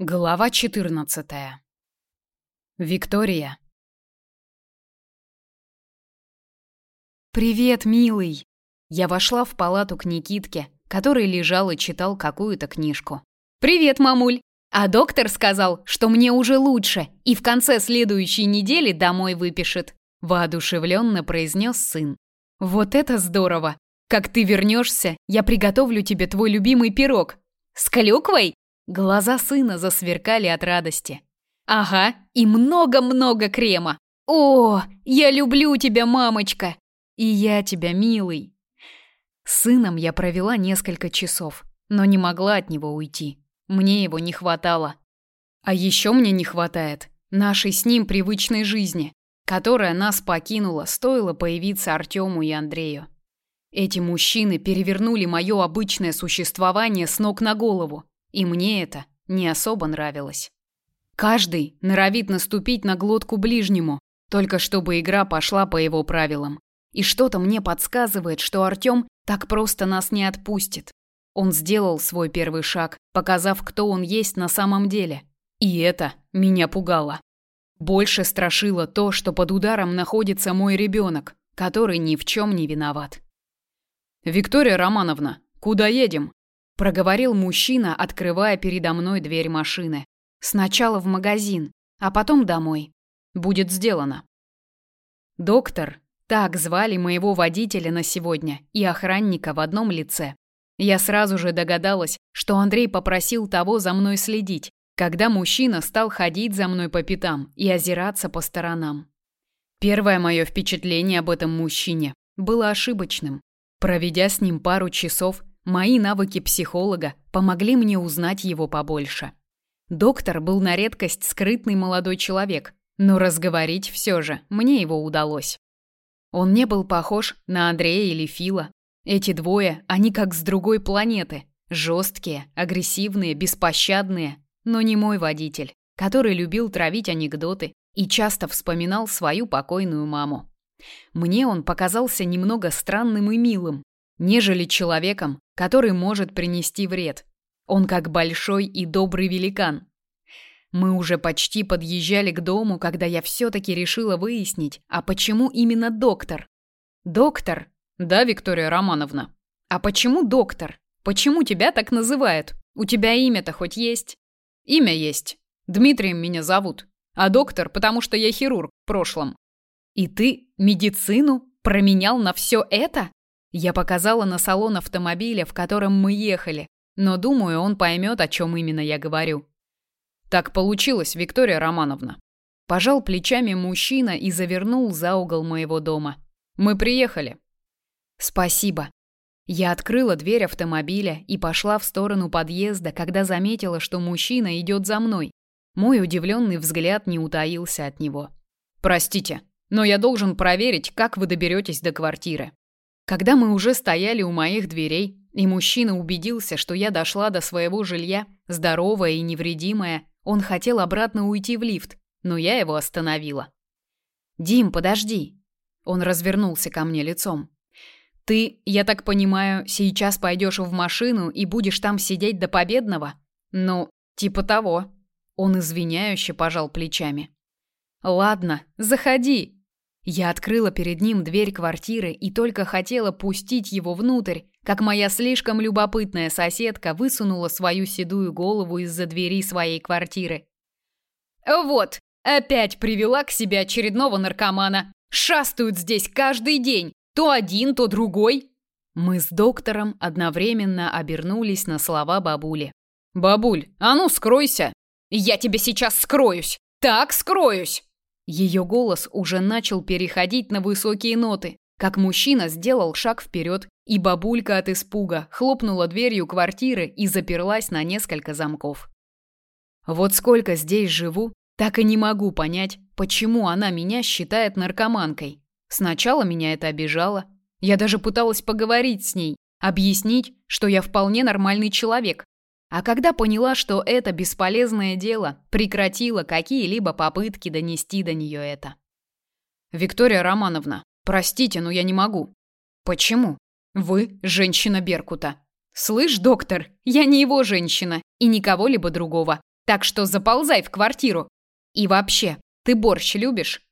Глава 14. Виктория. Привет, милый. Я вошла в палату к Никитке, который лежал и читал какую-то книжку. Привет, мамуль. А доктор сказал, что мне уже лучше, и в конце следующей недели домой выпишет, воодушевленно произнес сын. Вот это здорово. Как ты вернешься, я приготовлю тебе твой любимый пирог с клюквой Глаза сына засверкали от радости. Ага, и много-много крема. О, я люблю тебя, мамочка. И я тебя, милый. С сыном я провела несколько часов, но не могла от него уйти. Мне его не хватало. А еще мне не хватает нашей с ним привычной жизни, которая нас покинула, стоило появиться Артему и Андрею. Эти мужчины перевернули мое обычное существование с ног на голову. И мне это не особо нравилось. Каждый норовит наступить на глотку ближнему, только чтобы игра пошла по его правилам. И что-то мне подсказывает, что Артём так просто нас не отпустит. Он сделал свой первый шаг, показав, кто он есть на самом деле. И это меня пугало. Больше страшило то, что под ударом находится мой ребенок, который ни в чем не виноват. «Виктория Романовна, куда едем?» Проговорил мужчина, открывая передо мной дверь машины. Сначала в магазин, а потом домой. Будет сделано. Доктор, так звали моего водителя на сегодня и охранника в одном лице. Я сразу же догадалась, что Андрей попросил того за мной следить, когда мужчина стал ходить за мной по пятам и озираться по сторонам. Первое мое впечатление об этом мужчине было ошибочным. Проведя с ним пару часов, Мои навыки психолога помогли мне узнать его побольше. Доктор был на редкость скрытный молодой человек, но разговорить все же мне его удалось. Он не был похож на Андрея или Фила. Эти двое, они как с другой планеты. Жесткие, агрессивные, беспощадные, но не мой водитель, который любил травить анекдоты и часто вспоминал свою покойную маму. Мне он показался немного странным и милым, нежели человеком, который может принести вред. Он как большой и добрый великан. Мы уже почти подъезжали к дому, когда я все-таки решила выяснить, а почему именно доктор? Доктор? Да, Виктория Романовна. А почему доктор? Почему тебя так называют? У тебя имя-то хоть есть? Имя есть. Дмитрием меня зовут. А доктор, потому что я хирург в прошлом. И ты медицину променял на все это? Я показала на салон автомобиля, в котором мы ехали, но думаю, он поймет, о чем именно я говорю. Так получилось, Виктория Романовна. Пожал плечами мужчина и завернул за угол моего дома. Мы приехали. Спасибо. Я открыла дверь автомобиля и пошла в сторону подъезда, когда заметила, что мужчина идет за мной. Мой удивленный взгляд не утаился от него. Простите, но я должен проверить, как вы доберетесь до квартиры. Когда мы уже стояли у моих дверей, и мужчина убедился, что я дошла до своего жилья, здоровая и невредимая, он хотел обратно уйти в лифт, но я его остановила. «Дим, подожди!» Он развернулся ко мне лицом. «Ты, я так понимаю, сейчас пойдешь в машину и будешь там сидеть до победного?» «Ну, типа того». Он извиняюще пожал плечами. «Ладно, заходи», я открыла перед ним дверь квартиры и только хотела пустить его внутрь, как моя слишком любопытная соседка высунула свою седую голову из-за двери своей квартиры. «Вот, опять привела к себе очередного наркомана. Шастают здесь каждый день, то один, то другой». Мы с доктором одновременно обернулись на слова бабули. «Бабуль, а ну скройся!» «Я тебе сейчас скроюсь! Так скроюсь!» Ее голос уже начал переходить на высокие ноты, как мужчина сделал шаг вперед, и бабулька от испуга хлопнула дверью квартиры и заперлась на несколько замков. Вот сколько здесь живу, так и не могу понять, почему она меня считает наркоманкой. Сначала меня это обижало. Я даже пыталась поговорить с ней, объяснить, что я вполне нормальный человек, а когда поняла, что это бесполезное дело, прекратила какие-либо попытки донести до нее это. Виктория Романовна, простите, но я не могу. Почему? Вы женщина Беркута. Слышь, доктор, я не его женщина и никого либо другого. Так что заползай в квартиру. И вообще, ты борщ любишь?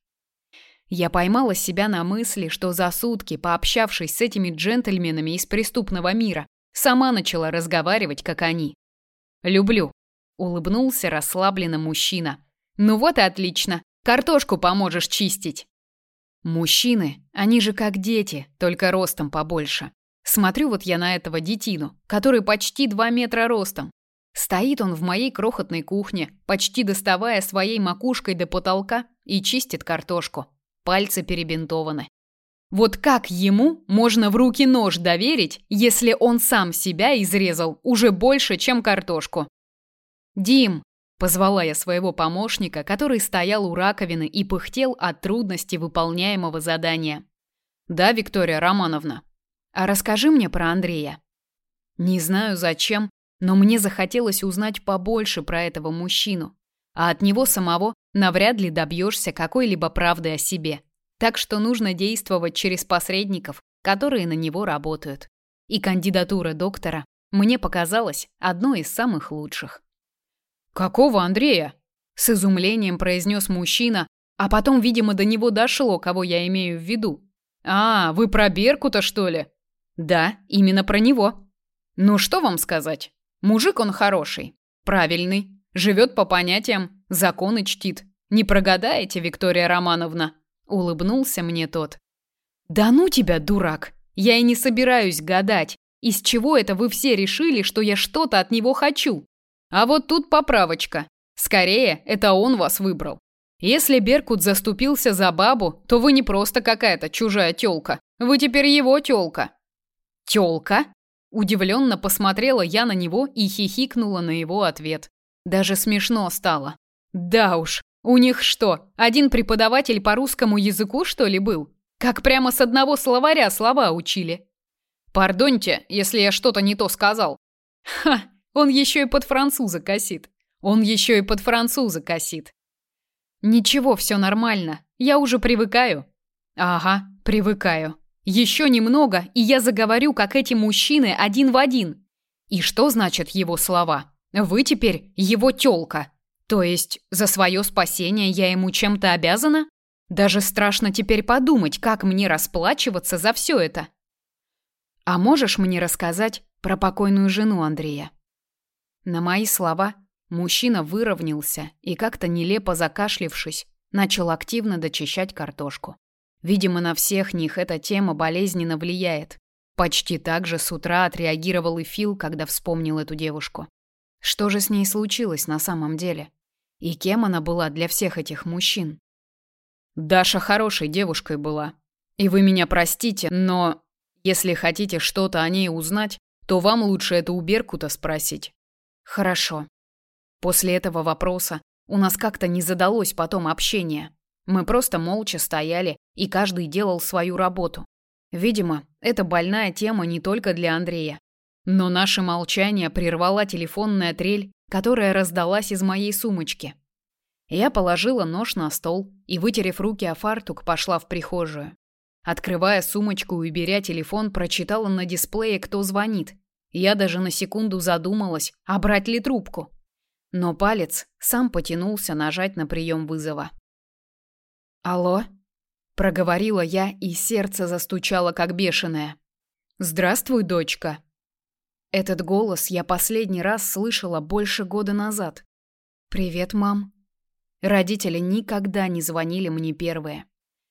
Я поймала себя на мысли, что за сутки, пообщавшись с этими джентльменами из преступного мира, сама начала разговаривать, как они. «Люблю», — улыбнулся расслабленно мужчина. «Ну вот и отлично. Картошку поможешь чистить». Мужчины, они же как дети, только ростом побольше. Смотрю вот я на этого детину, который почти два метра ростом. Стоит он в моей крохотной кухне, почти доставая своей макушкой до потолка и чистит картошку пальцы перебинтованы. Вот как ему можно в руки нож доверить, если он сам себя изрезал уже больше, чем картошку? «Дим!» – позвала я своего помощника, который стоял у раковины и пыхтел от трудности выполняемого задания. «Да, Виктория Романовна. А расскажи мне про Андрея». Не знаю зачем, но мне захотелось узнать побольше про этого мужчину а от него самого навряд ли добьешься какой-либо правды о себе. Так что нужно действовать через посредников, которые на него работают. И кандидатура доктора мне показалась одной из самых лучших. «Какого Андрея?» – с изумлением произнес мужчина, а потом, видимо, до него дошло, кого я имею в виду. «А, вы про Беркута, что ли?» «Да, именно про него». «Ну что вам сказать? Мужик он хороший, правильный, Живет по понятиям, законы чтит. Не прогадаете, Виктория Романовна?» Улыбнулся мне тот. «Да ну тебя, дурак! Я и не собираюсь гадать, из чего это вы все решили, что я что-то от него хочу? А вот тут поправочка. Скорее, это он вас выбрал. Если Беркут заступился за бабу, то вы не просто какая-то чужая тёлка. Вы теперь его тёлка». «Тёлка?» Удивленно посмотрела я на него и хихикнула на его ответ. Даже смешно стало. Да уж, у них что, один преподаватель по русскому языку, что ли, был? Как прямо с одного словаря слова учили. Пардоньте, если я что-то не то сказал. Ха, он еще и под француза косит. Он еще и под француза косит. Ничего, все нормально. Я уже привыкаю. Ага, привыкаю. Еще немного, и я заговорю, как эти мужчины один в один. И что значит его слова? Вы теперь его тёлка. То есть за свое спасение я ему чем-то обязана? Даже страшно теперь подумать, как мне расплачиваться за все это. А можешь мне рассказать про покойную жену Андрея? На мои слова мужчина выровнялся и как-то нелепо закашлившись, начал активно дочищать картошку. Видимо, на всех них эта тема болезненно влияет. Почти так же с утра отреагировал и Фил, когда вспомнил эту девушку. Что же с ней случилось на самом деле? И кем она была для всех этих мужчин? Даша хорошей девушкой была. И вы меня простите, но если хотите что-то о ней узнать, то вам лучше это у Беркута спросить. Хорошо. После этого вопроса у нас как-то не задалось потом общение. Мы просто молча стояли, и каждый делал свою работу. Видимо, это больная тема не только для Андрея, но наше молчание прервала телефонная трель, которая раздалась из моей сумочки. Я положила нож на стол и, вытерев руки о фартук, пошла в прихожую. Открывая сумочку и беря телефон, прочитала на дисплее, кто звонит. Я даже на секунду задумалась, а брать ли трубку. Но палец сам потянулся нажать на прием вызова. «Алло?» – проговорила я, и сердце застучало, как бешеное. «Здравствуй, дочка», этот голос я последний раз слышала больше года назад. «Привет, мам». Родители никогда не звонили мне первые.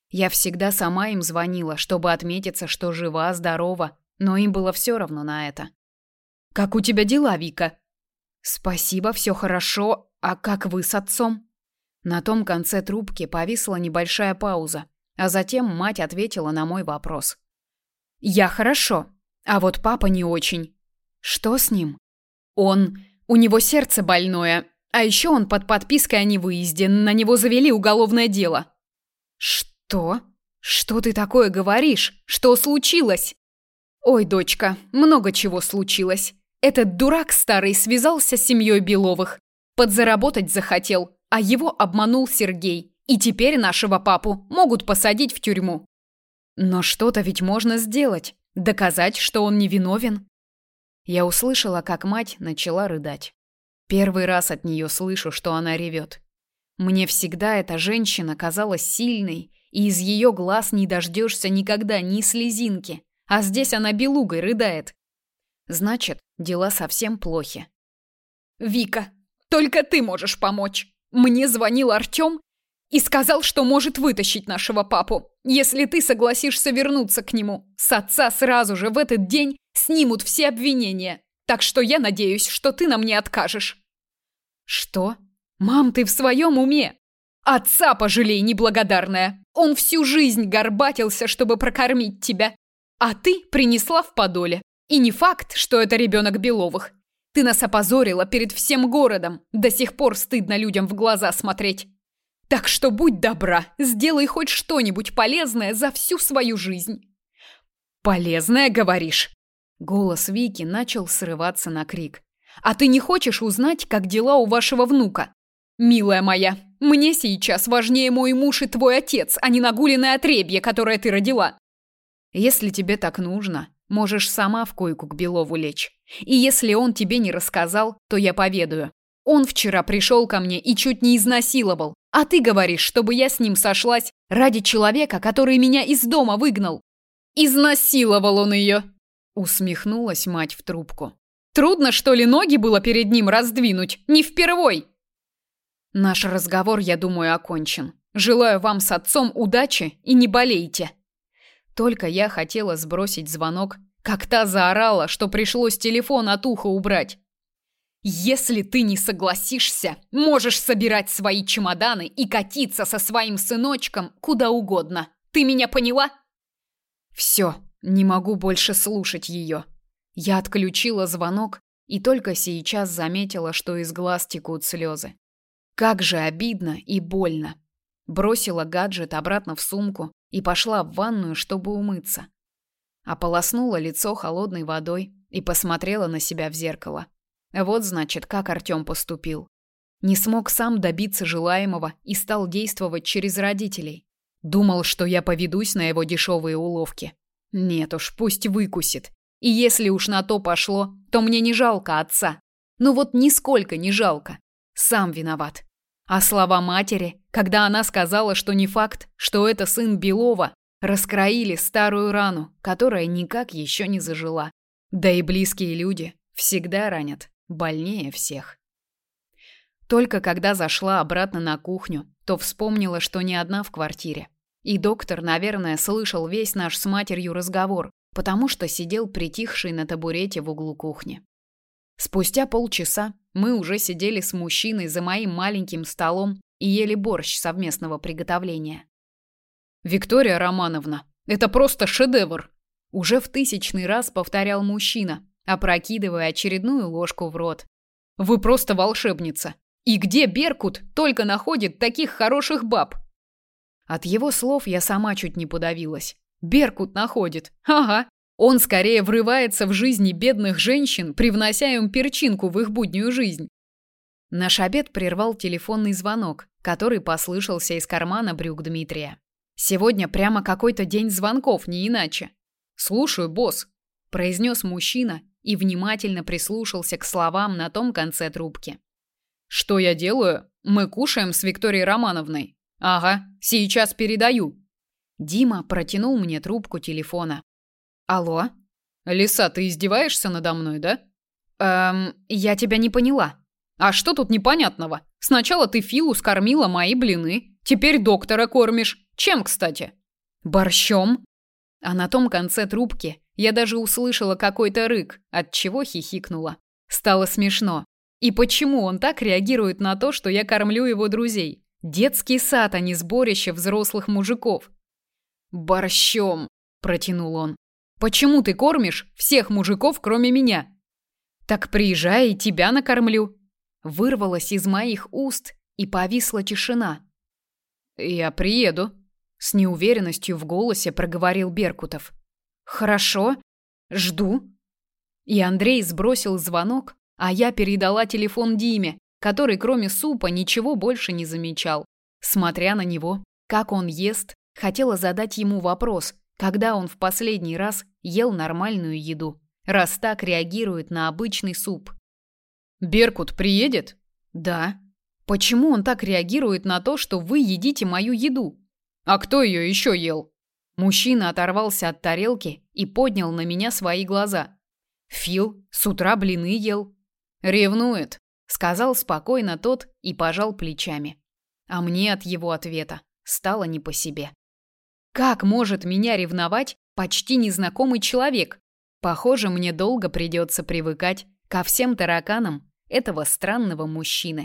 Я всегда сама им звонила, чтобы отметиться, что жива, здорова, но им было все равно на это. «Как у тебя дела, Вика?» «Спасибо, все хорошо. А как вы с отцом?» На том конце трубки повисла небольшая пауза, а затем мать ответила на мой вопрос. «Я хорошо, а вот папа не очень. Что с ним? Он... У него сердце больное. А еще он под подпиской о невыезде. На него завели уголовное дело. Что? Что ты такое говоришь? Что случилось? Ой, дочка, много чего случилось. Этот дурак старый связался с семьей Беловых. Подзаработать захотел, а его обманул Сергей. И теперь нашего папу могут посадить в тюрьму. Но что-то ведь можно сделать. Доказать, что он невиновен. Я услышала, как мать начала рыдать. Первый раз от нее слышу, что она ревет. Мне всегда эта женщина казалась сильной, и из ее глаз не дождешься никогда ни слезинки. А здесь она белугой рыдает. Значит, дела совсем плохи. «Вика, только ты можешь помочь. Мне звонил Артем и сказал, что может вытащить нашего папу, если ты согласишься вернуться к нему. С отца сразу же в этот день снимут все обвинения. Так что я надеюсь, что ты нам не откажешь». «Что? Мам, ты в своем уме? Отца пожалей, неблагодарная. Он всю жизнь горбатился, чтобы прокормить тебя. А ты принесла в подоле. И не факт, что это ребенок Беловых. Ты нас опозорила перед всем городом. До сих пор стыдно людям в глаза смотреть. Так что будь добра, сделай хоть что-нибудь полезное за всю свою жизнь. Полезное, говоришь? Голос Вики начал срываться на крик. А ты не хочешь узнать, как дела у вашего внука? Милая моя, мне сейчас важнее мой муж и твой отец, а не нагуленное отребье, которое ты родила. Если тебе так нужно, можешь сама в койку к Белову лечь. И если он тебе не рассказал, то я поведаю. Он вчера пришел ко мне и чуть не изнасиловал. А ты говоришь, чтобы я с ним сошлась ради человека, который меня из дома выгнал. Изнасиловал он ее. Усмехнулась мать в трубку. Трудно, что ли, ноги было перед ним раздвинуть? Не впервой. Наш разговор, я думаю, окончен. Желаю вам с отцом удачи и не болейте. Только я хотела сбросить звонок, как та заорала, что пришлось телефон от уха убрать. Если ты не согласишься, можешь собирать свои чемоданы и катиться со своим сыночком куда угодно. Ты меня поняла? Все, не могу больше слушать ее. Я отключила звонок и только сейчас заметила, что из глаз текут слезы. Как же обидно и больно. Бросила гаджет обратно в сумку и пошла в ванную, чтобы умыться. Ополоснула лицо холодной водой и посмотрела на себя в зеркало. Вот значит, как Артём поступил. Не смог сам добиться желаемого и стал действовать через родителей. Думал, что я поведусь на его дешевые уловки. Нет уж, пусть выкусит. И если уж на то пошло, то мне не жалко отца. Ну вот нисколько не жалко. Сам виноват. А слова матери, когда она сказала, что не факт, что это сын Белова, раскроили старую рану, которая никак еще не зажила. Да и близкие люди всегда ранят. Больнее всех. Только когда зашла обратно на кухню, то вспомнила, что не одна в квартире. И доктор, наверное, слышал весь наш с матерью разговор, потому что сидел притихший на табурете в углу кухни. Спустя полчаса мы уже сидели с мужчиной за моим маленьким столом и ели борщ совместного приготовления. «Виктория Романовна, это просто шедевр!» Уже в тысячный раз повторял мужчина, опрокидывая очередную ложку в рот. Вы просто волшебница. И где Беркут только находит таких хороших баб? От его слов я сама чуть не подавилась. Беркут находит. Ага. Он скорее врывается в жизни бедных женщин, привнося им перчинку в их буднюю жизнь. Наш обед прервал телефонный звонок, который послышался из кармана брюк Дмитрия. Сегодня прямо какой-то день звонков, не иначе. Слушаю, босс, произнес мужчина и внимательно прислушался к словам на том конце трубки. Что я делаю? Мы кушаем с Викторией Романовной. Ага, сейчас передаю. Дима протянул мне трубку телефона. Алло? Лиса, ты издеваешься надо мной, да? Эм, я тебя не поняла. А что тут непонятного? Сначала ты Филу скормила мои блины, теперь доктора кормишь. Чем, кстати? Борщом. А на том конце трубки я даже услышала какой-то рык, от чего хихикнула. Стало смешно. И почему он так реагирует на то, что я кормлю его друзей? Детский сад, а не сборище взрослых мужиков. Борщом, протянул он. Почему ты кормишь всех мужиков, кроме меня? Так приезжай, и тебя накормлю. Вырвалось из моих уст, и повисла тишина. Я приеду, с неуверенностью в голосе проговорил Беркутов. Хорошо. Жду. И Андрей сбросил звонок, а я передала телефон Диме, который кроме супа ничего больше не замечал. Смотря на него, как он ест, хотела задать ему вопрос, когда он в последний раз ел нормальную еду, раз так реагирует на обычный суп. Беркут приедет? Да. Почему он так реагирует на то, что вы едите мою еду? А кто ее еще ел? Мужчина оторвался от тарелки и поднял на меня свои глаза. Фил с утра блины ел. Ревнует, сказал спокойно тот и пожал плечами. А мне от его ответа стало не по себе. Как может меня ревновать почти незнакомый человек? Похоже, мне долго придется привыкать ко всем тараканам этого странного мужчины.